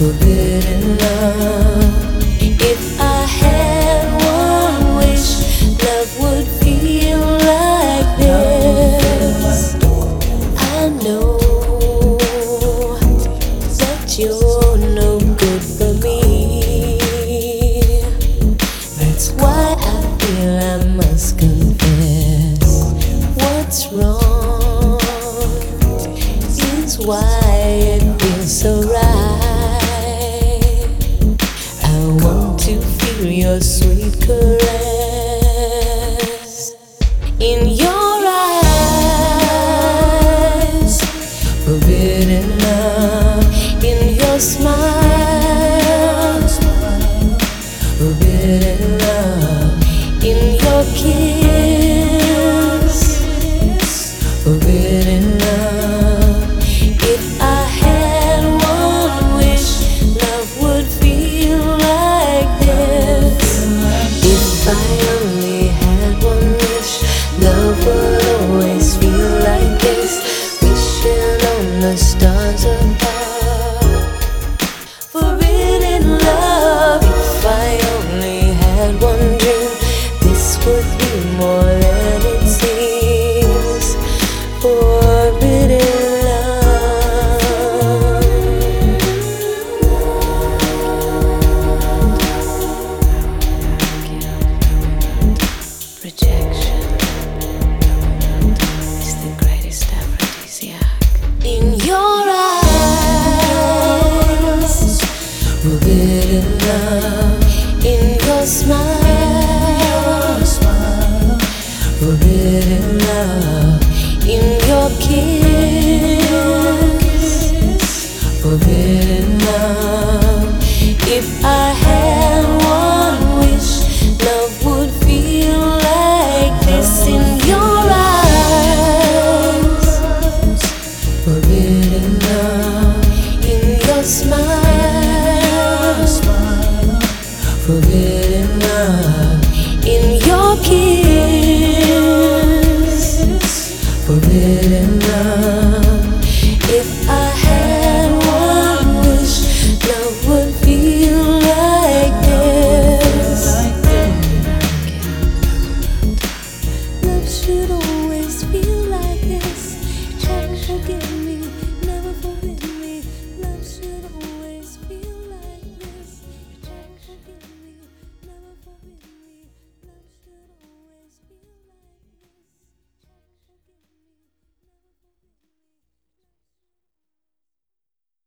forbidden love. If I had one wish, love would feel like this. I know that you're no good for me. That's why I feel I must confess what's wrong is why. your sweet caress in your eyes, forbidden love in your smile, forbidden love in your kiss, forbidden love. good enough in your smile, forbidden love in your kiss. forbidden love. If I had one wish, love would feel like this in your eyes, forbidden love. for.